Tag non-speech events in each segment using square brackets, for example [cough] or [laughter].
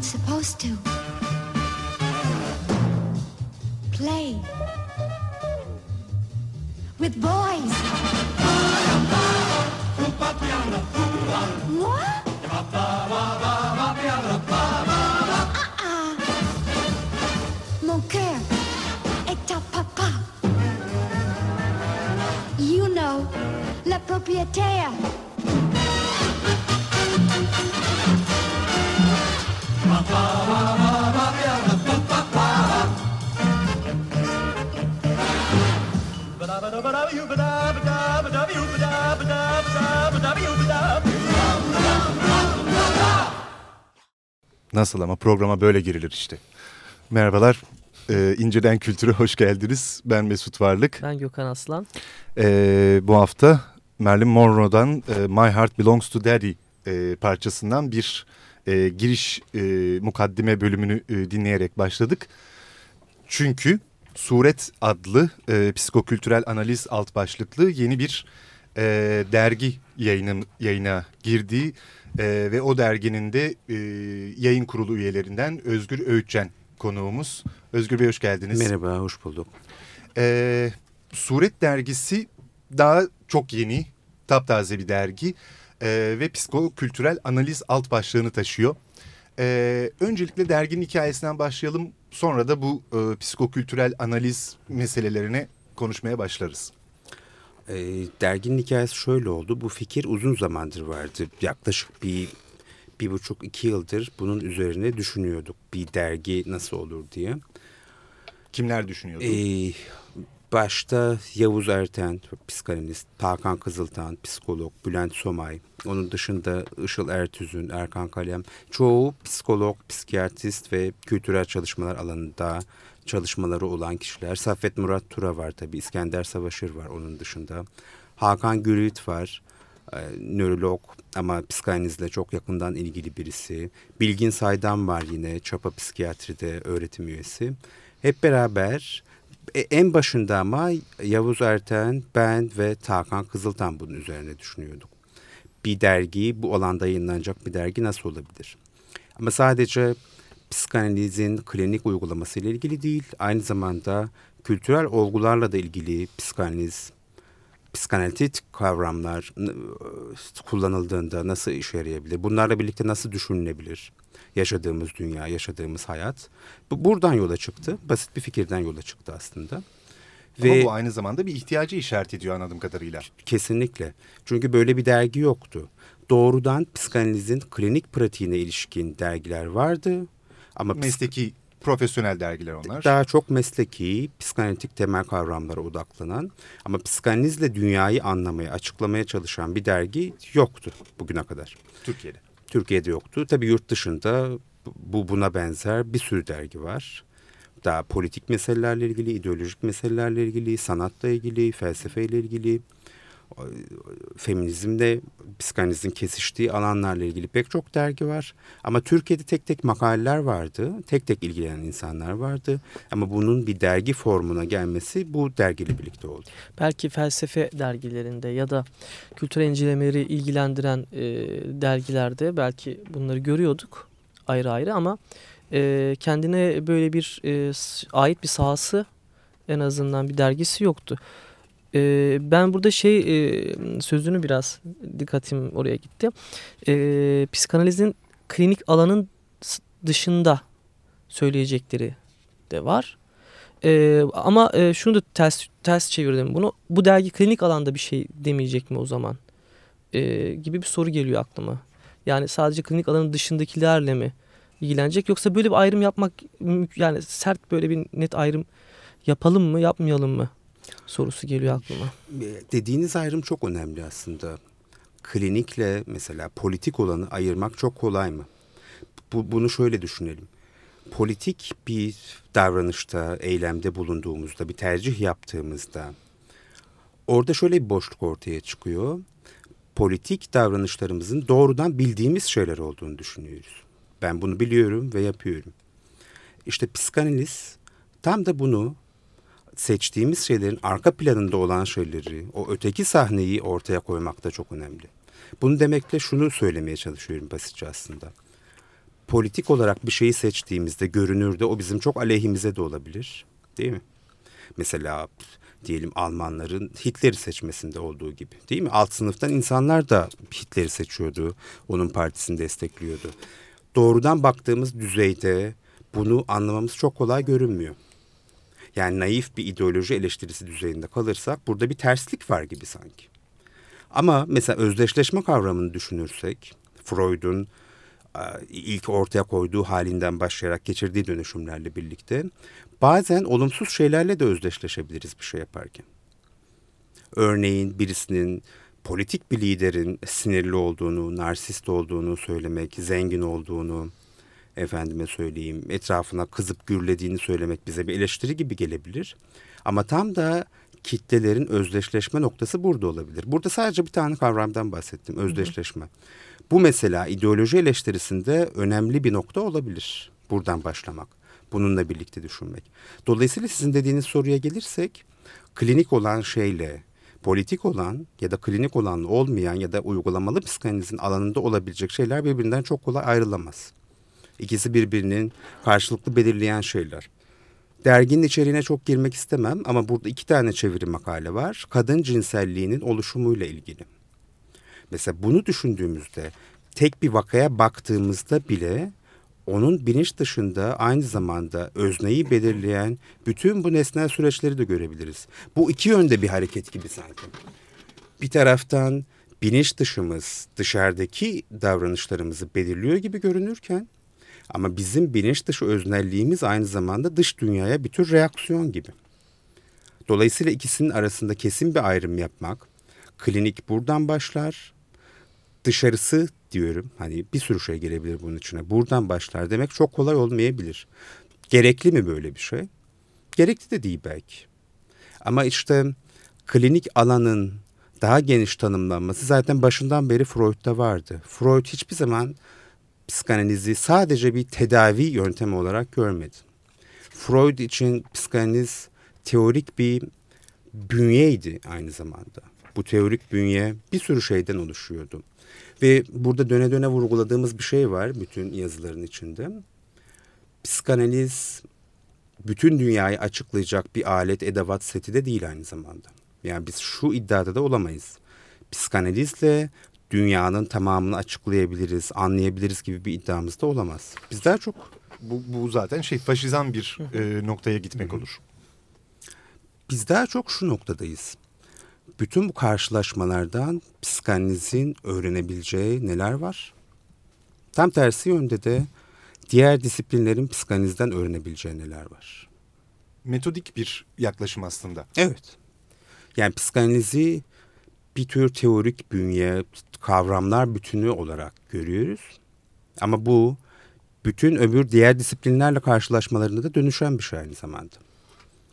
not supposed to play with boys. Moi? Uh-uh. Mon cœur est à papa. You know, le propriétaire. Nasıl ama programa böyle girilir işte. Merhabalar, ee, İnceden Kültür'e hoş geldiniz. Ben Mesut Varlık. Ben Gökhan Aslan. Ee, bu hafta Marilyn Monroe'dan e, My Heart Belongs to Daddy e, parçasından bir e, giriş e, mukaddime bölümünü e, dinleyerek başladık. Çünkü Suret adlı e, psikokültürel analiz alt başlıklı yeni bir e, dergi yayının, yayına girdiği e, ve o derginin de e, yayın kurulu üyelerinden Özgür Öğütçen konuğumuz. Özgür Bey hoş geldiniz. Merhaba, hoş bulduk. E, Suret dergisi daha çok yeni, taptaze bir dergi e, ve psikokültürel analiz alt başlığını taşıyor. E, öncelikle derginin hikayesinden başlayalım. Sonra da bu e, psikokültürel analiz meselelerine konuşmaya başlarız. E, derginin hikayesi şöyle oldu. Bu fikir uzun zamandır vardı. Yaklaşık bir bir buçuk iki yıldır bunun üzerine düşünüyorduk. Bir dergi nasıl olur diye. Kimler düşünüyordu? E, başta Yavuz Erten, psikanalist, Hakan Kızıltan, psikolog, Bülent Somay, onun dışında Işıl Ertüzün, Erkan Kalem, çoğu psikolog, psikiyatrist ve kültürel çalışmalar alanında çalışmaları olan kişiler. Saffet Murat Tura var tabii, İskender Savaşır var onun dışında. Hakan Gürüt var, e, nörolog ama psikanalizle çok yakından ilgili birisi. Bilgin Saydam var yine, Çapa Psikiyatri'de öğretim üyesi. Hep beraber e, en başında ama Yavuz Erten, ben ve Tarkan Kızıltan bunun üzerine düşünüyorduk. Bir dergi, bu alanda yayınlanacak bir dergi nasıl olabilir? Ama sadece psikanalizin klinik uygulaması ile ilgili değil, aynı zamanda kültürel olgularla da ilgili psikanaliz, psikanalitik kavramlar kullanıldığında nasıl işe yarayabilir? Bunlarla birlikte nasıl düşünülebilir? Yaşadığımız dünya, yaşadığımız hayat. Bu buradan yola çıktı. Basit bir fikirden yola çıktı aslında. Ve Ama bu aynı zamanda bir ihtiyacı işaret ediyor anladığım kadarıyla. Kesinlikle. Çünkü böyle bir dergi yoktu. Doğrudan psikanalizin klinik pratiğine ilişkin dergiler vardı. Ama mesleki profesyonel dergiler onlar. Daha çok mesleki, psikanalitik temel kavramlara odaklanan ama psikanalizle dünyayı anlamaya, açıklamaya çalışan bir dergi yoktu bugüne kadar. Türkiye'de. Türkiye'de yoktu. Tabii yurt dışında bu buna benzer bir sürü dergi var. Daha politik meselelerle ilgili, ideolojik meselelerle ilgili, sanatla ilgili, felsefeyle ilgili, feminizmle psikanalizin kesiştiği alanlarla ilgili pek çok dergi var. Ama Türkiye'de tek tek makaleler vardı. Tek tek ilgilenen insanlar vardı. Ama bunun bir dergi formuna gelmesi bu dergiyle birlikte oldu. Belki felsefe dergilerinde ya da kültür incelemeleri ilgilendiren e, dergilerde belki bunları görüyorduk ayrı ayrı ama e, kendine böyle bir e, ait bir sahası en azından bir dergisi yoktu. E, ben burada şey e, sözünü biraz dikkatim oraya gitti. E, psikanalizin klinik alanın dışında söyleyecekleri de var. E, ama e, şunu da ters, ters çevirdim bunu. Bu dergi klinik alanda bir şey demeyecek mi o zaman? E, gibi bir soru geliyor aklıma. Yani sadece klinik alanın dışındakilerle mi ilgilenecek yoksa böyle bir ayrım yapmak yani sert böyle bir net ayrım yapalım mı yapmayalım mı sorusu geliyor aklıma. Dediğiniz ayrım çok önemli aslında. Klinikle mesela politik olanı ayırmak çok kolay mı? Bu, bunu şöyle düşünelim. Politik bir davranışta, eylemde bulunduğumuzda, bir tercih yaptığımızda orada şöyle bir boşluk ortaya çıkıyor. Politik davranışlarımızın doğrudan bildiğimiz şeyler olduğunu düşünüyoruz. Ben bunu biliyorum ve yapıyorum. İşte psikanaliz tam da bunu seçtiğimiz şeylerin arka planında olan şeyleri, o öteki sahneyi ortaya koymak da çok önemli. Bunu demekle şunu söylemeye çalışıyorum basitçe aslında. Politik olarak bir şeyi seçtiğimizde görünürde o bizim çok aleyhimize de olabilir. Değil mi? Mesela diyelim Almanların Hitler'i seçmesinde olduğu gibi değil mi? Alt sınıftan insanlar da Hitler'i seçiyordu. Onun partisini destekliyordu. Doğrudan baktığımız düzeyde bunu anlamamız çok kolay görünmüyor. Yani naif bir ideoloji eleştirisi düzeyinde kalırsak burada bir terslik var gibi sanki. Ama mesela özdeşleşme kavramını düşünürsek Freud'un e, ilk ortaya koyduğu halinden başlayarak geçirdiği dönüşümlerle birlikte bazen olumsuz şeylerle de özdeşleşebiliriz bir şey yaparken. Örneğin birisinin politik bir liderin sinirli olduğunu, narsist olduğunu söylemek, zengin olduğunu, efendime söyleyeyim etrafına kızıp gürlediğini söylemek bize bir eleştiri gibi gelebilir. Ama tam da kitlelerin özdeşleşme noktası burada olabilir. Burada sadece bir tane kavramdan bahsettim, özdeşleşme. Bu mesela ideoloji eleştirisinde önemli bir nokta olabilir. Buradan başlamak, bununla birlikte düşünmek. Dolayısıyla sizin dediğiniz soruya gelirsek, klinik olan şeyle politik olan ya da klinik olan olmayan ya da uygulamalı psikanalizin alanında olabilecek şeyler birbirinden çok kolay ayrılamaz. İkisi birbirinin karşılıklı belirleyen şeyler. Derginin içeriğine çok girmek istemem ama burada iki tane çeviri makale var. Kadın cinselliğinin oluşumuyla ilgili. Mesela bunu düşündüğümüzde tek bir vakaya baktığımızda bile onun bilinç dışında aynı zamanda özneyi belirleyen bütün bu nesnel süreçleri de görebiliriz. Bu iki yönde bir hareket gibi sanki. Bir taraftan bilinç dışımız dışarıdaki davranışlarımızı belirliyor gibi görünürken ama bizim bilinç dışı öznelliğimiz aynı zamanda dış dünyaya bir tür reaksiyon gibi. Dolayısıyla ikisinin arasında kesin bir ayrım yapmak, klinik buradan başlar, dışarısı diyorum. Hani bir sürü şey gelebilir bunun içine. Buradan başlar demek çok kolay olmayabilir. Gerekli mi böyle bir şey? Gerekli de değil belki. Ama işte klinik alanın daha geniş tanımlanması zaten başından beri Freud'da vardı. Freud hiçbir zaman psikanalizi sadece bir tedavi yöntemi olarak görmedi. Freud için psikanaliz teorik bir bünyeydi aynı zamanda. Bu teorik bünye bir sürü şeyden oluşuyordu. Ve burada döne döne vurguladığımız bir şey var bütün yazıların içinde. Psikanaliz bütün dünyayı açıklayacak bir alet edevat seti de değil aynı zamanda. Yani biz şu iddiada da olamayız. Psikanalizle dünyanın tamamını açıklayabiliriz, anlayabiliriz gibi bir iddiamız da olamaz. Biz daha çok... Bu, bu zaten şey faşizan bir e, noktaya gitmek olur. Biz daha çok şu noktadayız. Bütün bu karşılaşmalardan psikanalizin öğrenebileceği neler var? Tam tersi yönde de diğer disiplinlerin psikanalizden öğrenebileceği neler var? Metodik bir yaklaşım aslında. Evet. Yani psikanalizi bir tür teorik bünye, kavramlar bütünü olarak görüyoruz. Ama bu bütün öbür diğer disiplinlerle karşılaşmalarında da dönüşen bir şey aynı zamanda.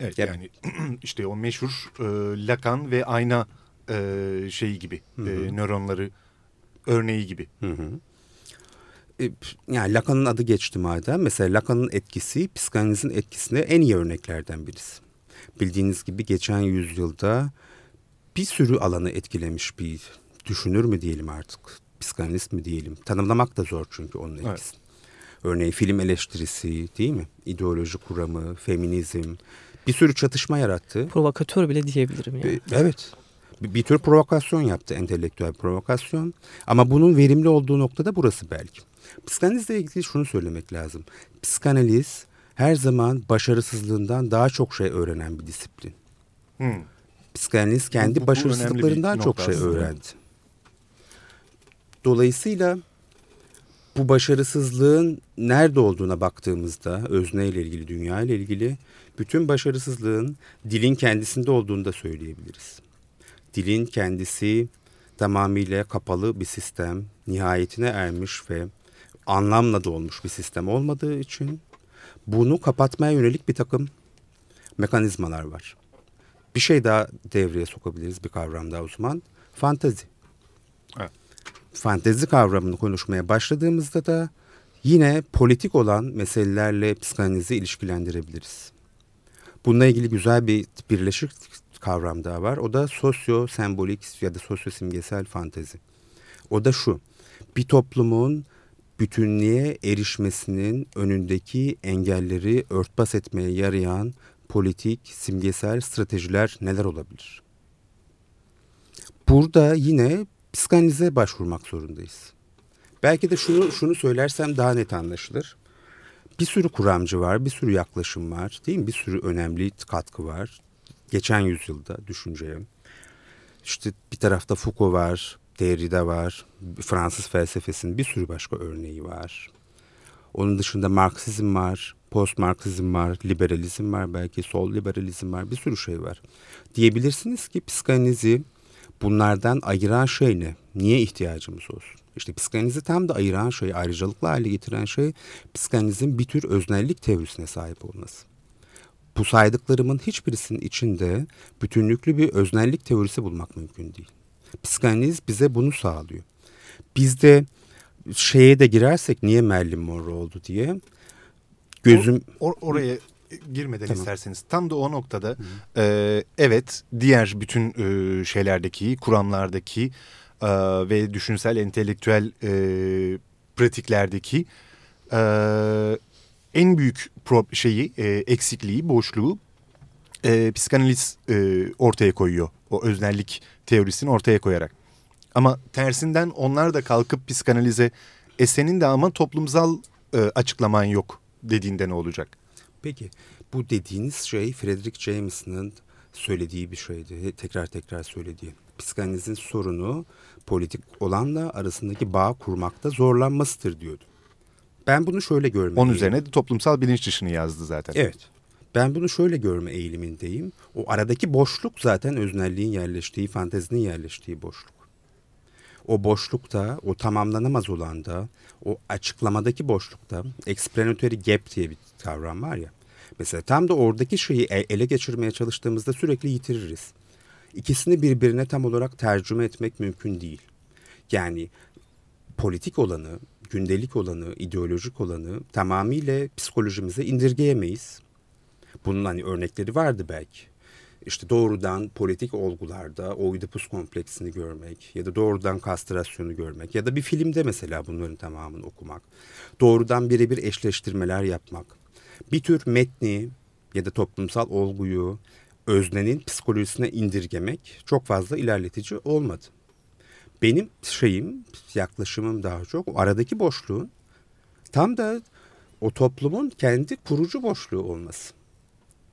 Evet yep. yani [clears throat] işte o meşhur e, Lacan ve ayna e, şeyi gibi Hı -hı. E, nöronları örneği gibi. Hı hı. E, yani Lacan'ın adı geçti madem. Mesela Lacan'ın etkisi psikanalizin etkisine en iyi örneklerden birisi. Bildiğiniz gibi geçen yüzyılda bir sürü alanı etkilemiş bir düşünür mü diyelim artık, psikanalist mi diyelim. Tanımlamak da zor çünkü onun etkisini. Evet. Örneğin film eleştirisi değil mi? İdeoloji kuramı, feminizm bir sürü çatışma yarattı. Provokatör bile diyebilirim yani. Evet. Bir, bir tür provokasyon yaptı, entelektüel provokasyon. Ama bunun verimli olduğu noktada burası belki. Psikanalizle ilgili şunu söylemek lazım. Psikanaliz her zaman başarısızlığından daha çok şey öğrenen bir disiplin. Hmm. Psikanaliz kendi bu, bu, başarısızlıklarından çok şey öğrendi. Dolayısıyla bu başarısızlığın nerede olduğuna baktığımızda özne ile ilgili, dünya ile ilgili bütün başarısızlığın dilin kendisinde olduğunu da söyleyebiliriz. Dilin kendisi tamamıyla kapalı bir sistem, nihayetine ermiş ve anlamla dolmuş bir sistem olmadığı için bunu kapatmaya yönelik bir takım mekanizmalar var. Bir şey daha devreye sokabiliriz bir kavram daha uzman. Fantezi. Evet. Fantezi kavramını konuşmaya başladığımızda da yine politik olan meselelerle psikanalizi ilişkilendirebiliriz. Bununla ilgili güzel bir birleşik kavram daha var. O da sosyo sembolik ya da sosyo simgesel fantezi. O da şu. Bir toplumun bütünlüğe erişmesinin önündeki engelleri örtbas etmeye yarayan politik, simgesel stratejiler neler olabilir? Burada yine psikanalize başvurmak zorundayız. Belki de şunu şunu söylersem daha net anlaşılır. Bir sürü kuramcı var, bir sürü yaklaşım var, değil mi? Bir sürü önemli katkı var. Geçen yüzyılda düşünceye. İşte bir tarafta Foucault var, Derrida var, Fransız felsefesinin bir sürü başka örneği var. Onun dışında Marksizm var, post Marksizm var, liberalizm var belki, sol liberalizm var, bir sürü şey var. Diyebilirsiniz ki psikanalizi bunlardan ayıran şey ne? Niye ihtiyacımız olsun? İşte psikanalizi tam da ayıran şey, ayrıcalıklı hale getiren şey psikanalizin bir tür öznellik teorisine sahip olması. Bu saydıklarımın hiçbirisinin içinde bütünlüklü bir öznellik teorisi bulmak mümkün değil. Psikanaliz bize bunu sağlıyor. Biz de şeye de girersek niye Marilyn Monroe oldu diye gözüm... Or, or, oraya girmeden tamam. isterseniz tam da o noktada e, evet diğer bütün e, şeylerdeki kuramlardaki e, ve düşünsel entelektüel e, pratiklerdeki e, en büyük pro şeyi e, eksikliği boşluğu e, psikanaliz e, ortaya koyuyor o öznellik teorisini ortaya koyarak. Ama tersinden onlar da kalkıp psikanalize e senin de ama toplumsal e, açıklaman yok dediğinde ne olacak? Peki bu dediğiniz şey Frederick Jameson'ın söylediği bir şeydi. Tekrar tekrar söylediği. Psikanalizin sorunu politik olanla arasındaki bağ kurmakta zorlanmasıdır diyordu. Ben bunu şöyle görme Onun üzerine de toplumsal bilinç dışını yazdı zaten. Evet. Ben bunu şöyle görme eğilimindeyim. O aradaki boşluk zaten öznelliğin yerleştiği, fantezinin yerleştiği boşluk. O boşlukta, o tamamlanamaz olanda, o açıklamadaki boşlukta explanatory gap diye bir kavram var ya. Mesela tam da oradaki şeyi ele geçirmeye çalıştığımızda sürekli yitiririz. İkisini birbirine tam olarak tercüme etmek mümkün değil. Yani politik olanı, gündelik olanı, ideolojik olanı tamamıyla psikolojimize indirgeyemeyiz. Bunun hani örnekleri vardı belki. İşte doğrudan politik olgularda Oidipus kompleksini görmek ya da doğrudan kastrasyonu görmek ya da bir filmde mesela bunların tamamını okumak. Doğrudan birebir eşleştirmeler yapmak. Bir tür metni ya da toplumsal olguyu öznenin psikolojisine indirgemek çok fazla ilerletici olmadı. Benim şeyim, yaklaşımım daha çok o aradaki boşluğun tam da o toplumun kendi kurucu boşluğu olması.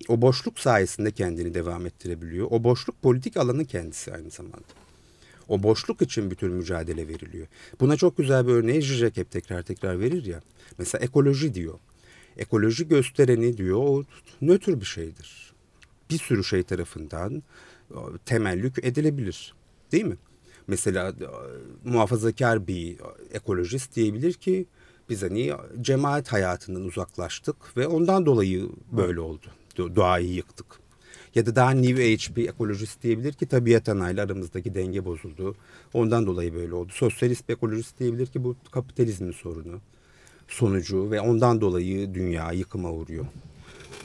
O boşluk sayesinde kendini devam ettirebiliyor. O boşluk politik alanı kendisi aynı zamanda. O boşluk için bütün mücadele veriliyor. Buna çok güzel bir örneği Zizek hep tekrar tekrar verir ya. Mesela ekoloji diyor. Ekoloji göstereni diyor o nötr bir şeydir. Bir sürü şey tarafından temellük edilebilir. Değil mi? Mesela muhafazakar bir ekolojist diyebilir ki biz hani cemaat hayatından uzaklaştık ve ondan dolayı böyle oldu. Doğayı yıktık. Ya da daha New Age bir ekolojist diyebilir ki tabiat anayla aramızdaki denge bozuldu. Ondan dolayı böyle oldu. Sosyalist bir ekolojist diyebilir ki bu kapitalizmin sorunu sonucu ve ondan dolayı dünya yıkıma uğruyor.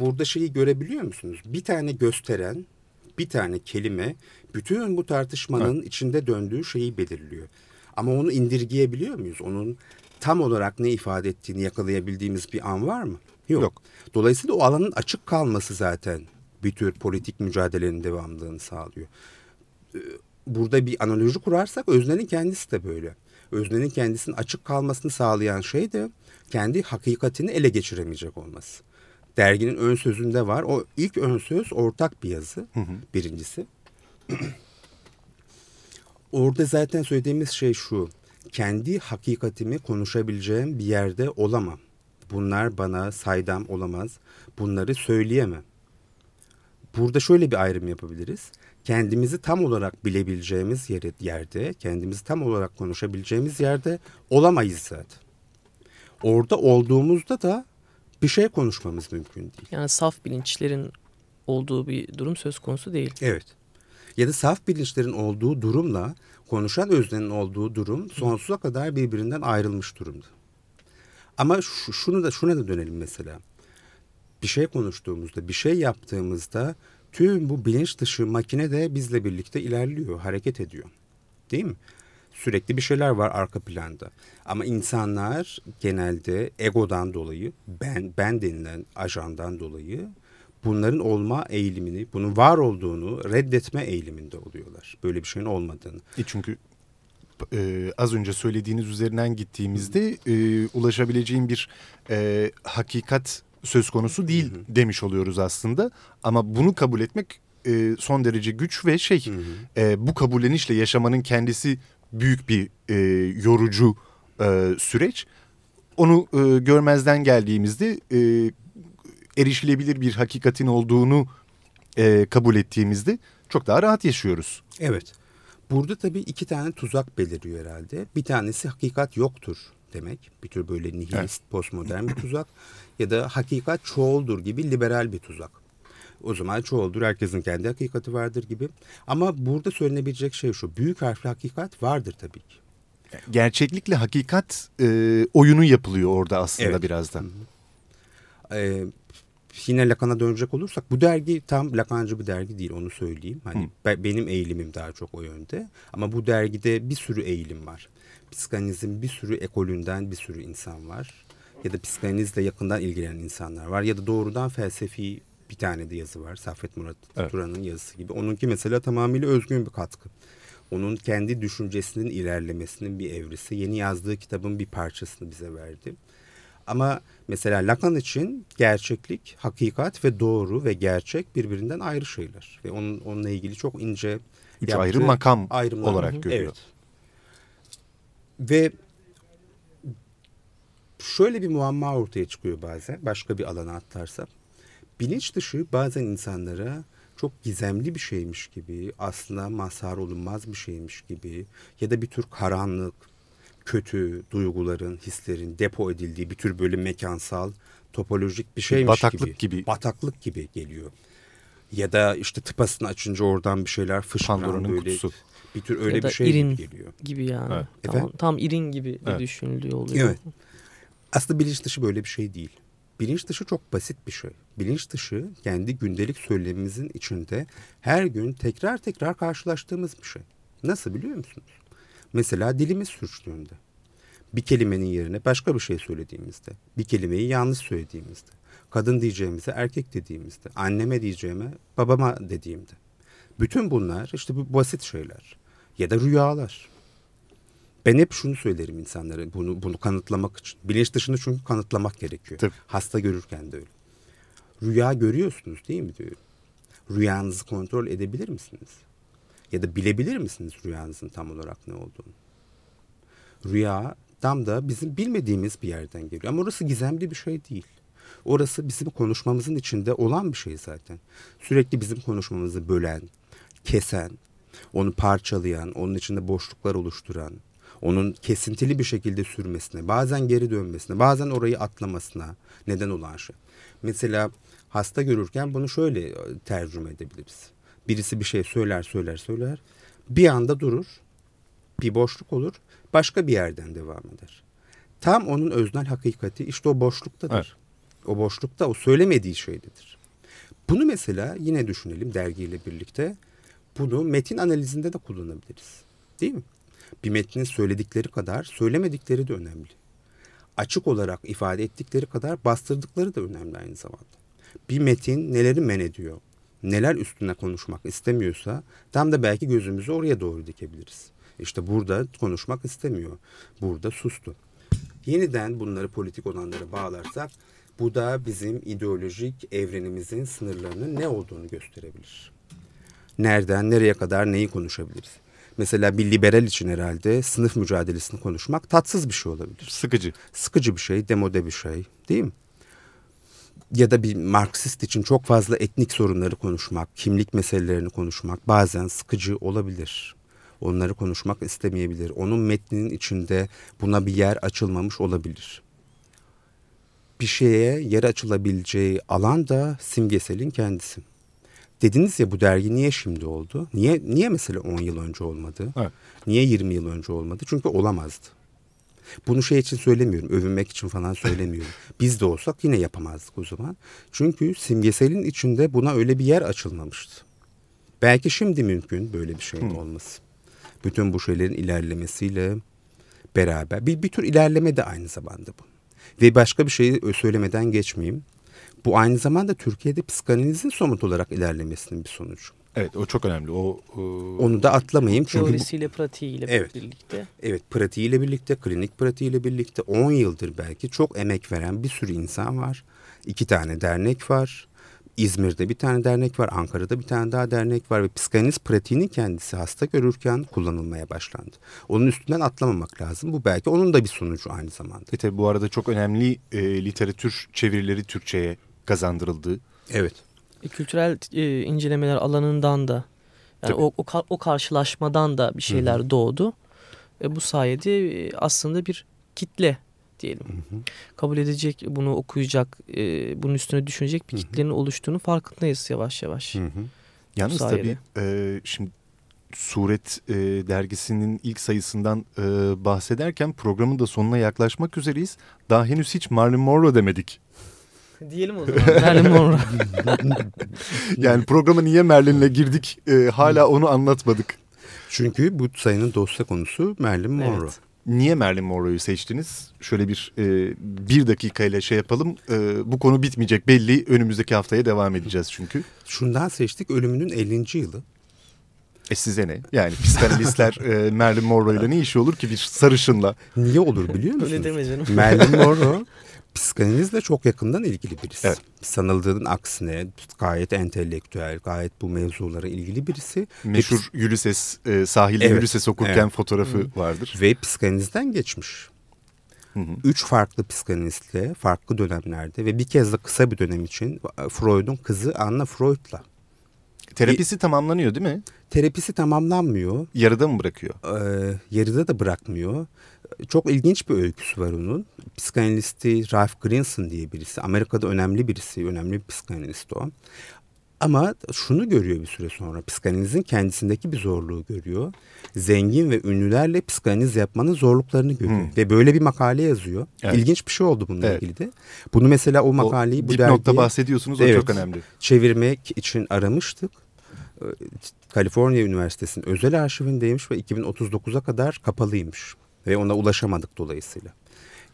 Burada şeyi görebiliyor musunuz? Bir tane gösteren, bir tane kelime bütün bu tartışmanın evet. içinde döndüğü şeyi belirliyor. Ama onu indirgeyebiliyor muyuz? Onun tam olarak ne ifade ettiğini yakalayabildiğimiz bir an var mı? Yok. Yok. Dolayısıyla o alanın açık kalması zaten bir tür politik mücadelenin devamlılığını sağlıyor. Ee, burada bir analoji kurarsak öznenin kendisi de böyle. Öznenin kendisinin açık kalmasını sağlayan şey de kendi hakikatini ele geçiremeyecek olması. Derginin ön sözünde var. O ilk ön söz ortak bir yazı. Hı hı. Birincisi. [clears throat] Orada zaten söylediğimiz şey şu. Kendi hakikatimi konuşabileceğim bir yerde olamam. Bunlar bana saydam olamaz. Bunları söyleyemem. Burada şöyle bir ayrım yapabiliriz. Kendimizi tam olarak bilebileceğimiz yerde, kendimizi tam olarak konuşabileceğimiz yerde olamayız zaten. Orada olduğumuzda da bir şey konuşmamız mümkün değil. Yani saf bilinçlerin olduğu bir durum söz konusu değil. Evet. Ya da saf bilinçlerin olduğu durumla konuşan öznenin olduğu durum sonsuza kadar birbirinden ayrılmış durumda. Ama şu, şunu da şuna da dönelim mesela. Bir şey konuştuğumuzda, bir şey yaptığımızda tüm bu bilinç dışı makine de bizle birlikte ilerliyor, hareket ediyor. Değil mi? Sürekli bir şeyler var arka planda. Ama insanlar genelde egodan dolayı, ben ben denilen ajandan dolayı bunların olma eğilimini, bunun var olduğunu reddetme eğiliminde oluyorlar. Böyle bir şeyin olmadığını. E çünkü e, az önce söylediğiniz üzerinden gittiğimizde e, ulaşabileceğin bir e, hakikat söz konusu değil demiş oluyoruz aslında. Ama bunu kabul etmek e, son derece güç ve şey e, bu kabullenişle yaşamanın kendisi büyük bir e, yorucu e, süreç. Onu e, görmezden geldiğimizde e, erişilebilir bir hakikatin olduğunu e, kabul ettiğimizde çok daha rahat yaşıyoruz. Evet. Burada tabii iki tane tuzak beliriyor herhalde. Bir tanesi hakikat yoktur demek. Bir tür böyle nihilist, Evet. postmodern bir tuzak. Ya da hakikat çoğuldur gibi liberal bir tuzak. O zaman çoğuldur, herkesin kendi hakikati vardır gibi. Ama burada söylenebilecek şey şu. Büyük harfli hakikat vardır tabii ki. gerçeklikle hakikat e, oyunu yapılıyor orada aslında Evet. biraz da. Ee, yine Lacan'a dönecek olursak bu dergi tam Lacan'cı bir dergi değil onu söyleyeyim. Hani be- benim eğilimim daha çok o yönde. Ama bu dergide bir sürü eğilim var. Psikanalizm bir sürü ekolünden bir sürü insan var. Ya da psikanalizle yakından ilgilenen insanlar var. Ya da doğrudan felsefi bir tane de yazı var. Saffet Murat Evet. Turan'ın yazısı gibi. Onunki mesela tamamıyla özgün bir katkı. Onun kendi düşüncesinin ilerlemesinin bir evresi. Yeni yazdığı kitabın bir parçasını bize verdi. Ama mesela Lacan için gerçeklik, hakikat ve doğru ve gerçek birbirinden ayrı şeyler. Ve onun onunla ilgili çok ince Üç ayrı makam olarak görüyor. Evet. Ve şöyle bir muamma ortaya çıkıyor bazen. Başka bir alana atlarsak. Bilinç dışı bazen insanlara çok gizemli bir şeymiş gibi, aslında mazhar olunmaz bir şeymiş gibi ya da bir tür karanlık, kötü duyguların, hislerin depo edildiği bir tür böyle mekansal, topolojik bir şeymiş bataklık gibi. Bataklık gibi geliyor. Ya da işte tıpasını açınca oradan bir şeyler fışkıran böyle kutusu. bir tür öyle ya da bir şey irin gibi geliyor. gibi yani. Evet. Tam, Efendim? tam irin gibi Evet. düşünülüyor oluyor. Evet. Aslında bilinç dışı böyle bir şey değil. Bilinç dışı çok basit bir şey. Bilinç dışı kendi gündelik söylemimizin içinde her gün tekrar tekrar karşılaştığımız bir şey. Nasıl biliyor musunuz? Mesela dilimiz sürçtüğünde. Bir kelimenin yerine başka bir şey söylediğimizde. Bir kelimeyi yanlış söylediğimizde. Kadın diyeceğimize erkek dediğimizde. Anneme diyeceğime babama dediğimde. Bütün bunlar işte bu basit şeyler. Ya da rüyalar. Ben hep şunu söylerim insanlara bunu bunu kanıtlamak için. Bilinç dışını çünkü kanıtlamak gerekiyor. Tabii. Hasta görürken de öyle. Rüya görüyorsunuz değil mi diyorum. Rüyanızı kontrol edebilir misiniz? Ya da bilebilir misiniz rüyanızın tam olarak ne olduğunu? Rüya tam da bizim bilmediğimiz bir yerden geliyor. Ama orası gizemli bir şey değil. Orası bizim konuşmamızın içinde olan bir şey zaten. Sürekli bizim konuşmamızı bölen, kesen, onu parçalayan, onun içinde boşluklar oluşturan, onun kesintili bir şekilde sürmesine, bazen geri dönmesine, bazen orayı atlamasına neden olan şey. Mesela hasta görürken bunu şöyle tercüme edebiliriz. Birisi bir şey söyler, söyler, söyler. Bir anda durur, bir boşluk olur, başka bir yerden devam eder. Tam onun öznel hakikati işte o boşluktadır. Evet. O boşlukta o söylemediği şeydedir. Bunu mesela yine düşünelim dergiyle birlikte. Bunu metin analizinde de kullanabiliriz. Değil mi? Bir metnin söyledikleri kadar söylemedikleri de önemli. Açık olarak ifade ettikleri kadar bastırdıkları da önemli aynı zamanda. Bir metin neleri men ediyor, neler üstüne konuşmak istemiyorsa tam da belki gözümüzü oraya doğru dikebiliriz. İşte burada konuşmak istemiyor. Burada sustu. Yeniden bunları politik olanlara bağlarsak bu da bizim ideolojik evrenimizin sınırlarının ne olduğunu gösterebilir. Nereden nereye kadar neyi konuşabiliriz? Mesela bir liberal için herhalde sınıf mücadelesini konuşmak tatsız bir şey olabilir. Sıkıcı. Sıkıcı bir şey, demode bir şey değil mi? Ya da bir Marksist için çok fazla etnik sorunları konuşmak, kimlik meselelerini konuşmak bazen sıkıcı olabilir. Onları konuşmak istemeyebilir. Onun metninin içinde buna bir yer açılmamış olabilir. Bir şeye yer açılabileceği alan da simgeselin kendisi. Dediniz ya bu dergi niye şimdi oldu? Niye niye mesela 10 yıl önce olmadı? Evet. Niye 20 yıl önce olmadı? Çünkü olamazdı. Bunu şey için söylemiyorum, övünmek için falan söylemiyorum. [laughs] Biz de olsak yine yapamazdık o zaman. Çünkü simgeselin içinde buna öyle bir yer açılmamıştı. Belki şimdi mümkün böyle bir şeyin olması. Bütün bu şeylerin ilerlemesiyle beraber bir, bir tür ilerleme de aynı zamanda bu. Ve başka bir şeyi söylemeden geçmeyeyim. Bu aynı zamanda Türkiye'de psikanalizin somut olarak ilerlemesinin bir sonucu. Evet o çok önemli. O, o... Onu da atlamayayım çünkü bu, Teorisiyle pratiğiyle Evet. birlikte. evet pratiğiyle birlikte, klinik pratiğiyle birlikte 10 yıldır belki çok emek veren bir sürü insan var. İki tane dernek var. İzmir'de bir tane dernek var, Ankara'da bir tane daha dernek var ve psikanaliz pratiğinin kendisi hasta görürken kullanılmaya başlandı. Onun üstünden atlamamak lazım. Bu belki onun da bir sonucu aynı zamanda. E tabi bu arada çok önemli e, literatür çevirileri Türkçe'ye kazandırıldı. Evet. E, kültürel e, incelemeler alanından da yani Tabii. o, o, o karşılaşmadan da bir şeyler doğdu. E, bu sayede e, aslında bir kitle diyelim. Kabul edecek, bunu okuyacak, e, bunun üstüne düşünecek bir kitlenin oluştuğunu farkındayız yavaş yavaş. Hı hı. Yalnız tabii e, şimdi Suret e, dergisinin ilk sayısından e, bahsederken programın da sonuna yaklaşmak üzereyiz. Daha henüz hiç Marilyn Monroe demedik. Diyelim o zaman. [laughs] Marilyn Monroe. [laughs] Yani programa niye Merlin'le girdik e, hala onu anlatmadık. Çünkü bu sayının dosya konusu Marilyn Monroe. Evet. Niye Marilyn Monroe'yu seçtiniz? Şöyle bir e, bir dakikayla şey yapalım. E, bu konu bitmeyecek belli. Önümüzdeki haftaya devam edeceğiz çünkü. Şundan seçtik ölümünün 50. yılı. E size ne? Yani psikanalistler e, Marilyn Monroe'yla ne işi olur ki bir sarışınla? Niye olur biliyor musunuz? Öyle deme canım. Marilyn Monroe [laughs] psikanalizle çok yakından ilgili birisi. Evet. Sanıldığının aksine gayet entelektüel, gayet bu mevzulara ilgili birisi. Meşhur Ulysses, e, sahilde Evet, Ulysses okurken evet. fotoğrafı vardır. Ve psikanalizden geçmiş. hı. Üç farklı psikanalistle farklı dönemlerde ve bir kez de kısa bir dönem için Freud'un kızı Anna Freud'la. Terapisi tamamlanıyor değil mi? Terapisi tamamlanmıyor. Yarıda mı bırakıyor? Ee, yarıda da bırakmıyor. Çok ilginç bir öyküsü var onun. Psikanalisti Ralph Grinson diye birisi. Amerika'da önemli birisi, önemli bir psikanalist o. Ama şunu görüyor bir süre sonra. Psikanalizin kendisindeki bir zorluğu görüyor. Zengin ve ünlülerle psikanaliz yapmanın zorluklarını görüyor. Hmm. Ve böyle bir makale yazıyor. Evet. İlginç bir şey oldu bununla Evet. ilgili de. Bunu mesela o makaleyi o bu dipnotta dergiye bahsediyorsunuz o Evet. çok önemli. çevirmek için aramıştık. Kaliforniya Üniversitesi'nin özel arşivindeymiş ve 2039'a kadar kapalıymış. Ve ona ulaşamadık dolayısıyla.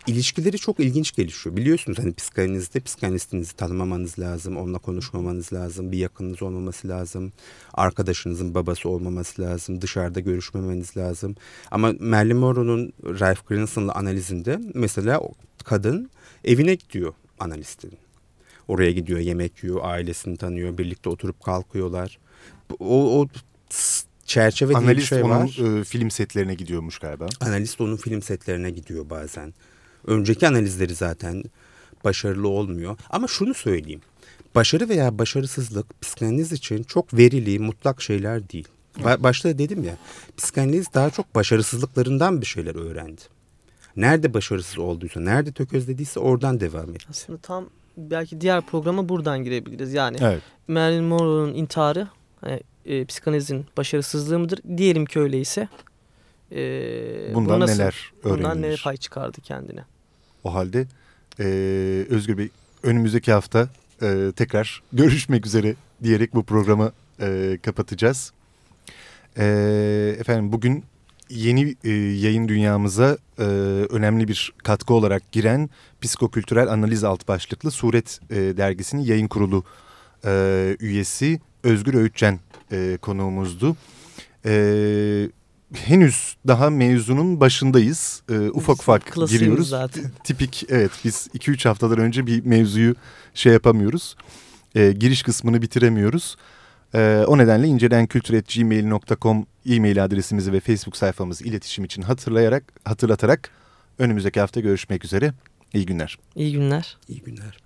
İlişkileri çok ilginç gelişiyor. Biliyorsunuz hani psikanalizde psikanalistinizi tanımamanız lazım, onunla konuşmamanız lazım, bir yakınınız olmaması lazım, arkadaşınızın babası olmaması lazım, dışarıda görüşmemeniz lazım. Ama Marilyn Monroe'nun Ralph Grinson'la analizinde mesela kadın evine gidiyor analistin. Oraya gidiyor, yemek yiyor, ailesini tanıyor, birlikte oturup kalkıyorlar. O, o çerçeve diye bir Analist şey onun var. e, film setlerine gidiyormuş galiba. Analist onun film setlerine gidiyor bazen. Önceki analizleri zaten başarılı olmuyor. Ama şunu söyleyeyim. Başarı veya başarısızlık psikanaliz için çok verili, mutlak şeyler değil. Ba- başta dedim ya, psikanaliz daha çok başarısızlıklarından bir şeyler öğrendi. Nerede başarısız olduysa, nerede tökezlediyse oradan devam etti. Aslında tam belki diğer programa buradan girebiliriz. Yani Evet. Marilyn Monroe'nun intiharı hani, e, psikanalizin başarısızlığı mıdır? Diyelim ki öyleyse. E, bu Bundan nasıl- neler Bundan öğrenilir? ne pay çıkardı kendine? O halde e, Özgür Bey önümüzdeki hafta e, tekrar görüşmek üzere diyerek bu programı e, kapatacağız. E, efendim bugün yeni e, yayın dünyamıza e, önemli bir katkı olarak giren psikokültürel analiz alt başlıklı Suret e, dergisinin yayın kurulu e, üyesi Özgür Öğütçen e, konuğumuzdu. E, henüz daha mevzunun başındayız. E, ufak ufak Klasıyız giriyoruz. zaten. [laughs] Tipik evet biz 2-3 haftadan önce bir mevzuyu şey yapamıyoruz. E, giriş kısmını bitiremiyoruz. E, o nedenle incelenkültür.gmail.com e-mail adresimizi ve Facebook sayfamızı iletişim için hatırlayarak hatırlatarak önümüzdeki hafta görüşmek üzere. İyi günler. İyi günler. İyi günler.